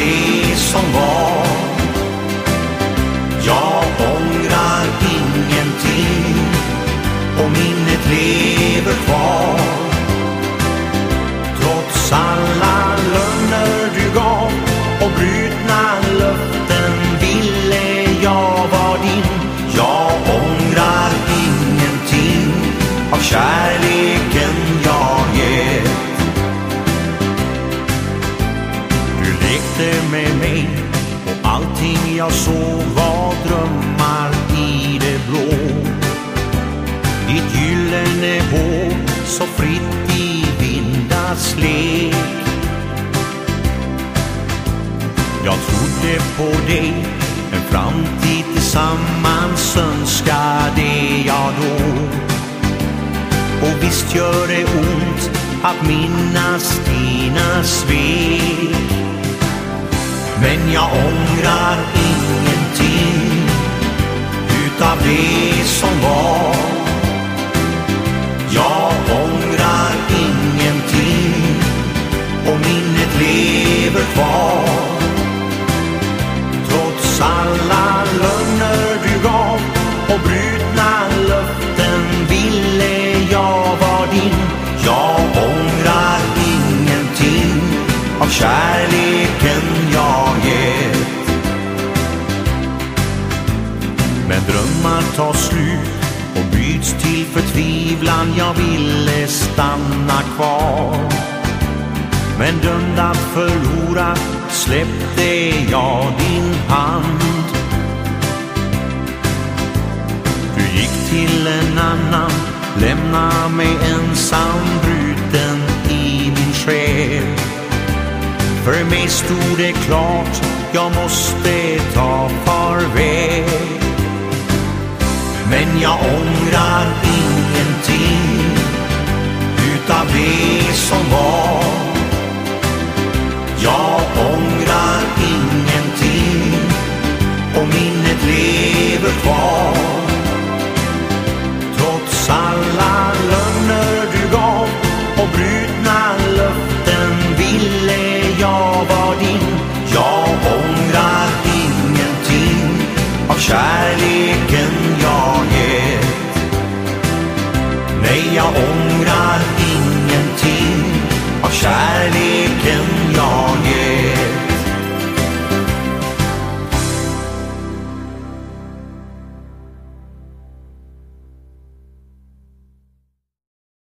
det som var. Jag ångrar ingenting och minnet lever kvar. Trots alla lögner du gav och brutna löften ville jag vara din. Jag ångrar ingenting av kärlek Du med mig och allting jag såg var drömmar i det blå. Ditt gyllene hår så fritt i vindars lek. Jag trodde på dig, en framtid tillsammans önskade jag då. Och visst gör det ont att minnas dina svek. Men jag ångrar ingenting utav det som var. Jag ångrar ingenting och minnet lever kvar. Trots alla lögner du gav och brutna löften Men drömmar tar slut och byts till förtvivlan. Jag ville stanna kvar. Men dömd att förlora släppte jag din hand. Du gick till en annan, lämna mig ensam bruten i min själ. För mig stod det klart, jag måste ta farväl jag ångrar ingenting utav det som var. Jag ångrar ingenting och minnet lever kvar. Trots alla lögner du gav och brutna löften ville jag vara din. Jag ångrar ingenting av kärlek